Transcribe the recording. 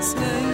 Stay.